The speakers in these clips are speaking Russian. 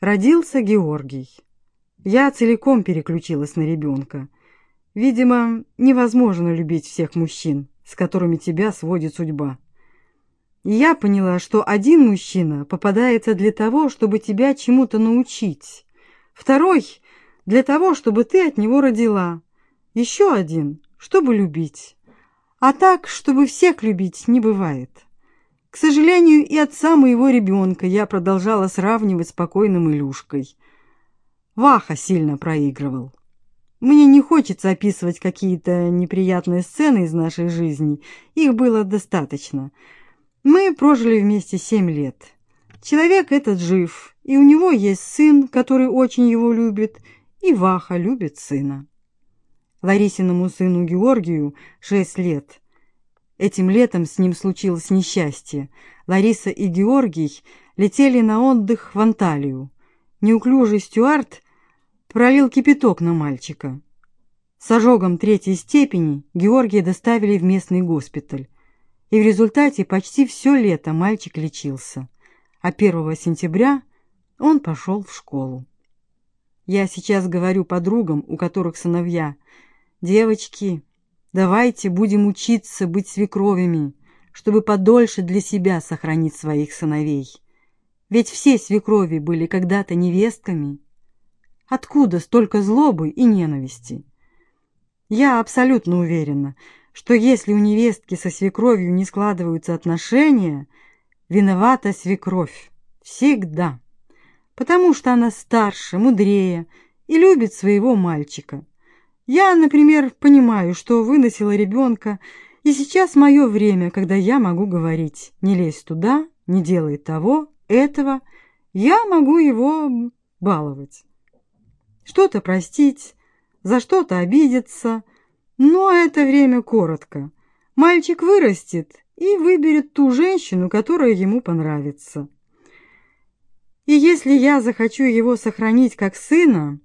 Родился Георгий. Я целиком переключилась на ребенка. Видимо, невозможно любить всех мужчин, с которыми тебя сводит судьба. И я поняла, что один мужчина попадается для того, чтобы тебя чему-то научить. Второй — для того, чтобы ты от него родила. Еще один — чтобы любить. А так, чтобы всех любить, не бывает. Сожалению, и отца моего ребенка я продолжала сравнивать с покойным Илюшкой. Ваха сильно проигрывал. Мне не хочется описывать какие-то неприятные сцены из нашей жизни. Их было достаточно. Мы прожили вместе семь лет. Человек этот жив, и у него есть сын, который очень его любит, и Ваха любит сына. Ларисиному сыну Георгию шесть лет. Этим летом с ним случилось несчастье. Лариса и Георгий летели на отдых в Анталию. Неуклюжий стюард пролил кипяток на мальчика. С ожогом третьей степени Георгия доставили в местный госпиталь. И в результате почти все лето мальчик лечился. А 1 сентября он пошел в школу. Я сейчас говорю подругам, у которых сыновья – Девочки, давайте будем учиться быть свекровями, чтобы подольше для себя сохранить своих сыновей. Ведь все свекрови были когда-то невестками. Откуда столько злобы и ненависти? Я абсолютно уверена, что если у невестки со свекровью не складываются отношения, виновата свекровь. Всегда. Потому что она старше, мудрее и любит своего мальчика. Я, например, понимаю, что выносила ребенка, и сейчас мое время, когда я могу говорить: "Не лезь туда, не делай того, этого". Я могу его баловать. Что-то простить, за что-то обидеться, но это время коротко. Мальчик вырастет и выберет ту женщину, которая ему понравится. И если я захочу его сохранить как сына,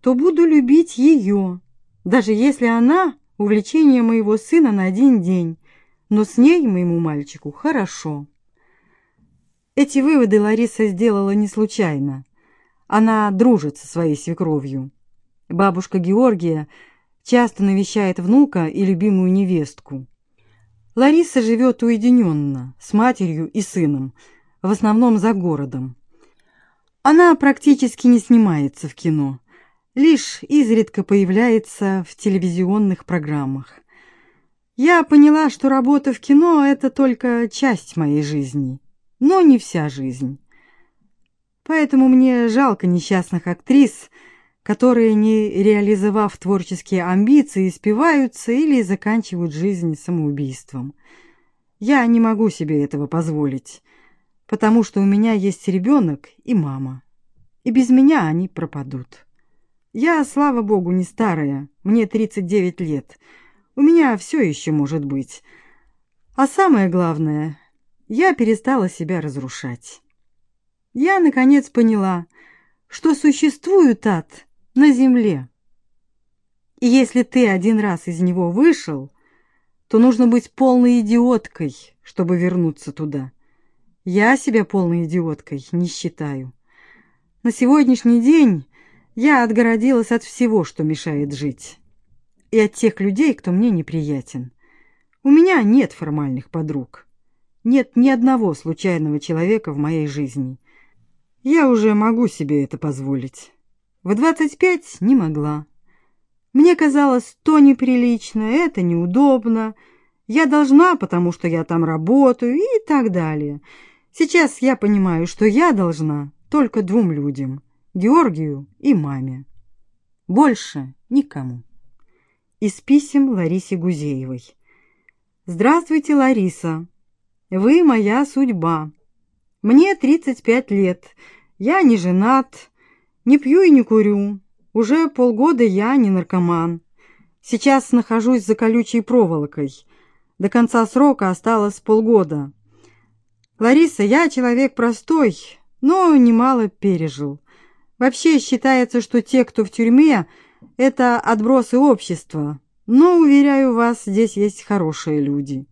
то буду любить ее даже если она увлечение моего сына на один день, но с ней моему мальчику хорошо. Эти выводы Лариса сделала не случайно. Она дружит со своей свекровью. Бабушка Георгия часто навещает внука и любимую невестку. Лариса живет уединенно, с матерью и сыном, в основном за городом. Она практически не снимается в кино лишь изредка появляется в телевизионных программах. Я поняла, что работа в кино это только часть моей жизни, но не вся жизнь. Поэтому мне жалко несчастных актрис, которые, не реализовав творческие амбиции, спиваются или заканчивают жизнь самоубийством. Я не могу себе этого позволить, потому что у меня есть ребенок и мама. И без меня они пропадут. Я, слава богу, не старая. Мне 39 лет. У меня все еще может быть. А самое главное, я перестала себя разрушать. Я наконец поняла, что существует ад на земле. И если ты один раз из него вышел, то нужно быть полной идиоткой, чтобы вернуться туда. Я себя полной идиоткой не считаю. На сегодняшний день я отгородилась от всего, что мешает жить, и от тех людей, кто мне неприятен. У меня нет формальных подруг. Нет ни одного случайного человека в моей жизни. Я уже могу себе это позволить. В двадцать пять не могла. Мне казалось, то неприлично, это неудобно. Я должна, потому что я там работаю и так далее. Сейчас я понимаю, что я должна только двум людям — Георгию и маме. Больше никому. Из писем Ларисе Гузеевой. Здравствуйте, Лариса. Вы моя судьба. Мне 35 лет. Я не женат, не пью и не курю. Уже полгода я не наркоман. Сейчас нахожусь за колючей проволокой. До конца срока осталось полгода. Лариса, я человек простой, но немало пережил. Вообще считается, что те, кто в тюрьме, это отбросы общества. Но, уверяю вас, здесь есть хорошие люди,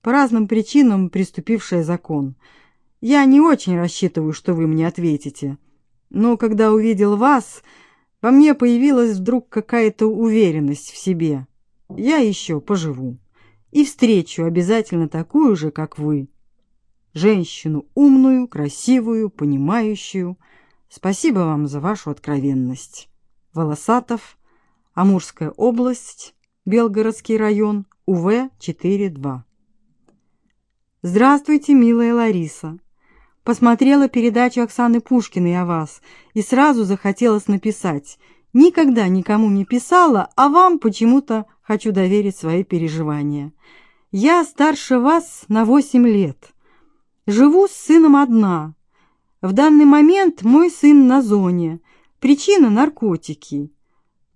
по разным причинам приступившие закон. Я не очень рассчитываю, что вы мне ответите. но когда увидел вас, во мне появилась вдруг какая-то уверенность в себе. Я еще поживу и встречу обязательно такую же, как вы. Женщину умную, красивую, понимающую. Спасибо вам за вашу откровенность. Волосатов, Амурская область, Белгородский район, УВ-42. Здравствуйте, милая Лариса. Посмотрела передачу Оксаны Пушкиной о вас и сразу захотелось написать. Никогда никому не писала, а вам почему-то хочу доверить свои переживания. Я старше вас на восемь лет. Живу с сыном одна. В данный момент мой сын на зоне. Причина – наркотики.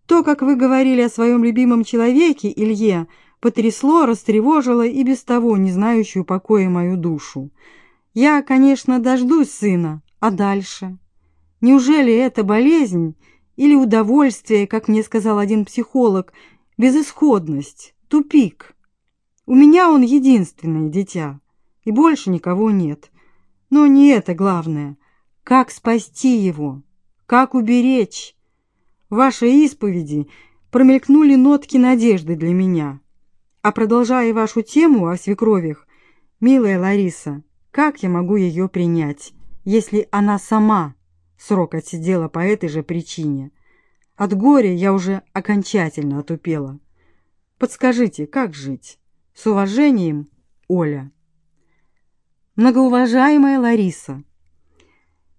То, как вы говорили о своем любимом человеке, Илье, потрясло, растревожило и без того не знающую покоя мою душу. Я, конечно, дождусь сына, а дальше? Неужели это болезнь или удовольствие, как мне сказал один психолог, безысходность, тупик? У меня он единственное дитя, и больше никого нет. Но не это главное. Как спасти его? Как уберечь? В вашей исповеди промелькнули нотки надежды для меня. А продолжая вашу тему о свекровях, милая Лариса, как я могу ее принять, если она сама срок отсидела по этой же причине? От горя я уже окончательно отупела. Подскажите, как жить? С уважением, Оля. Многоуважаемая Лариса,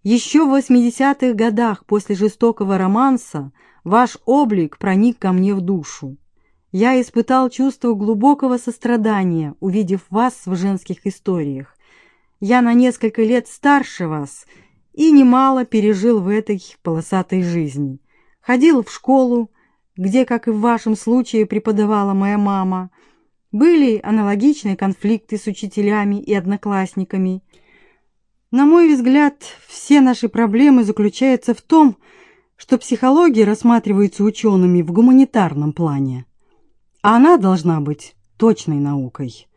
еще в 80-х годах после жестокого романса ваш облик проник ко мне в душу. Я испытал чувство глубокого сострадания, увидев вас в женских историях. Я на несколько лет старше вас и немало пережил в этой полосатой жизни. Ходил в школу, где, как и в вашем случае, преподавала моя мама. Были аналогичные конфликты с учителями и одноклассниками. На мой взгляд, все наши проблемы заключаются в том, что психология рассматривается учеными в гуманитарном плане, а она должна быть точной наукой.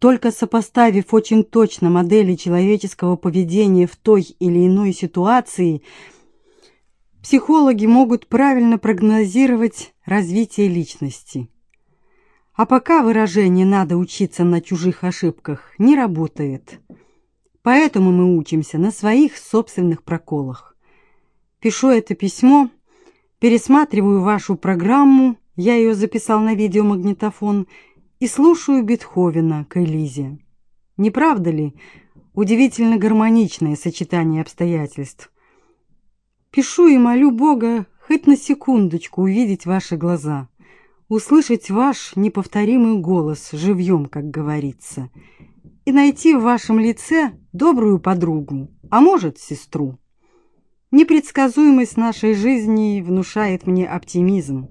Только сопоставив очень точно модели человеческого поведения в той или иной ситуации, психологи могут правильно прогнозировать развитие личности. А пока выражение «надо учиться на чужих ошибках» не работает. Поэтому мы учимся на своих собственных проколах. Пишу это письмо, пересматриваю вашу программу, я ее записал на видеомагнитофон – и слушаю Бетховена к Элизе. Не правда ли удивительно гармоничное сочетание обстоятельств? Пишу и молю Бога хоть на секундочку увидеть ваши глаза, услышать ваш неповторимый голос живьем, как говорится, и найти в вашем лице добрую подругу, а может, сестру. Непредсказуемость нашей жизни внушает мне оптимизм.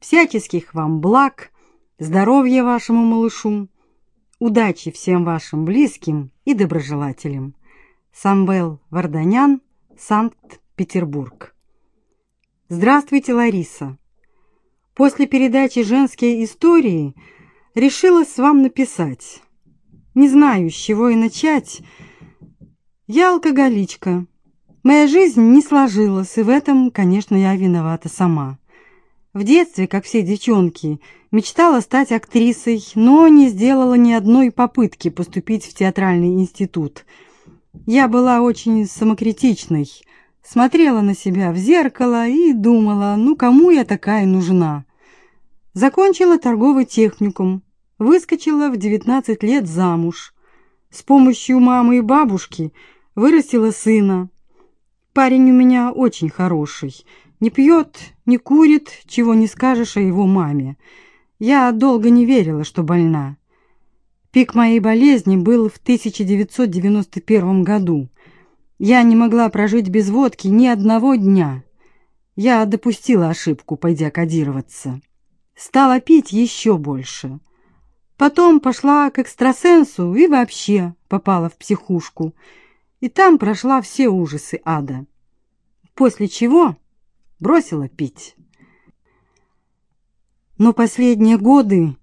Всяческих вам благ – Здоровья вашему малышу, удачи всем вашим близким и доброжелателям. Самвел Варданян, Санкт-Петербург. Здравствуйте, Лариса. После передачи «Женские истории» решилась вам написать. Не знаю, с чего и начать. Я алкоголичка. Моя жизнь не сложилась, и в этом, конечно, я виновата сама. В детстве, как все девчонки, мечтала стать актрисой, но не сделала ни одной попытки поступить в театральный институт. Я была очень самокритичной, смотрела на себя в зеркало и думала, ну кому я такая нужна? Закончила торговый техникум, выскочила в 19 лет замуж. С помощью мамы и бабушки вырастила сына. Парень у меня очень хороший, не пьет, не курит, чего не скажешь о его маме. Я долго не верила, что больна. Пик моей болезни был в 1991 году. Я не могла прожить без водки ни одного дня. Я допустила ошибку, пойдя кодироваться. Стала пить еще больше. Потом пошла к экстрасенсу и вообще попала в психушку. И там прошла все ужасы ада. После чего бросила пить. Но последние годы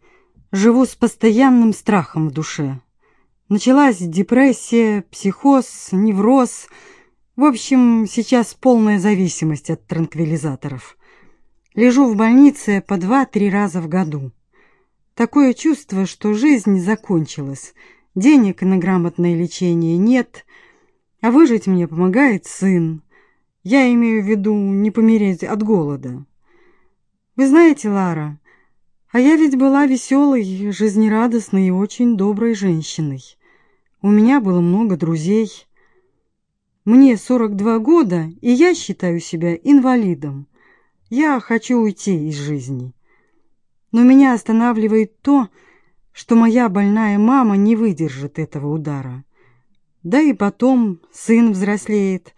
живу с постоянным страхом в душе. Началась депрессия, психоз, невроз. В общем, сейчас полная зависимость от транквилизаторов. Лежу в больнице по два-три раза в году. Такое чувство, что жизнь закончилась. Денег на грамотное лечение нет, а выжить мне помогает сын. Я имею в виду не помереть от голода. Вы знаете, Лара, а я ведь была веселой, жизнерадостной и очень доброй женщиной. У меня было много друзей. Мне 42 года, и я считаю себя инвалидом. Я хочу уйти из жизни. Но меня останавливает то, что моя больная мама не выдержит этого удара. Да и потом сын взрослеет.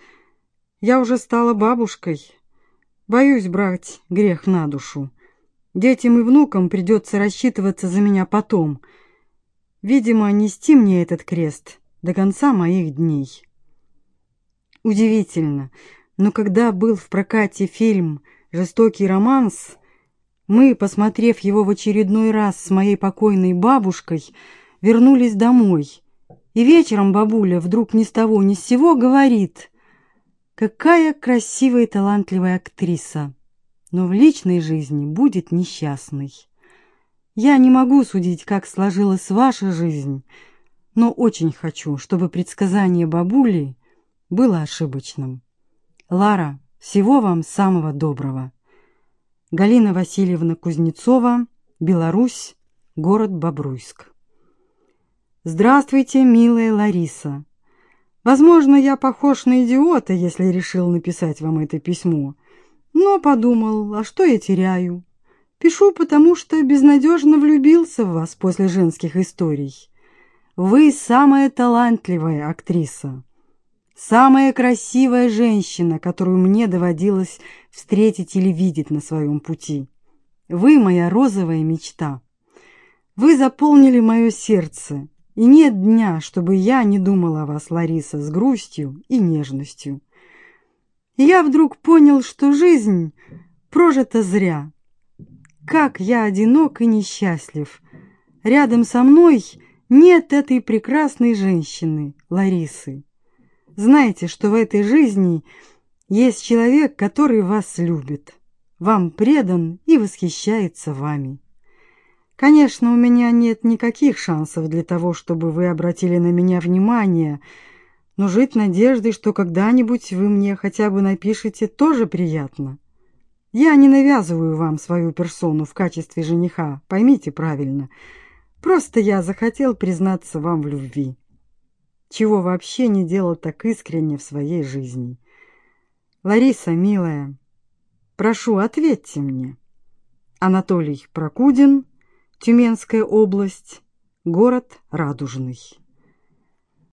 Я уже стала бабушкой. Боюсь брать грех на душу. Детям и внукам придется рассчитываться за меня потом. Видимо, нести мне этот крест до конца моих дней. Удивительно, но когда был в прокате фильм «Жестокий романс», мы, посмотрев его в очередной раз с моей покойной бабушкой, вернулись домой. И вечером бабуля вдруг ни с того ни с сего говорит, «Какая красивая и талантливая актриса, но в личной жизни будет несчастной». Я не могу судить, как сложилась ваша жизнь, но очень хочу, чтобы предсказание бабули было ошибочным. Лара, всего вам самого доброго. Галина Васильевна Кузнецова, Беларусь, город Бобруйск. Здравствуйте, милая Лариса. Возможно, я похож на идиота, если решил написать вам это письмо. Но подумал, а что я теряю? Пишу, потому что безнадежно влюбился в вас после женских историй. Вы самая талантливая актриса. Самая красивая женщина, которую мне доводилось встретить или видеть на своем пути. Вы моя розовая мечта. Вы заполнили мое сердце, и нет дня, чтобы я не думала о вас, Лариса, с грустью и нежностью. И я вдруг понял, что жизнь прожита зря. Как я одинок и несчастлив. Рядом со мной нет этой прекрасной женщины, Ларисы. Знайте, что в этой жизни есть человек, который вас любит, вам предан и восхищается вами. Конечно, у меня нет никаких шансов для того, чтобы вы обратили на меня внимание, но жить надеждой, что когда-нибудь вы мне хотя бы напишете, тоже приятно. Я не навязываю вам свою персону в качестве жениха, поймите правильно. Просто я захотел признаться вам в любви чего вообще не делал так искренне в своей жизни. Лариса, милая, прошу, ответьте мне. Анатолий Прокудин, Тюменская область, город Радужный.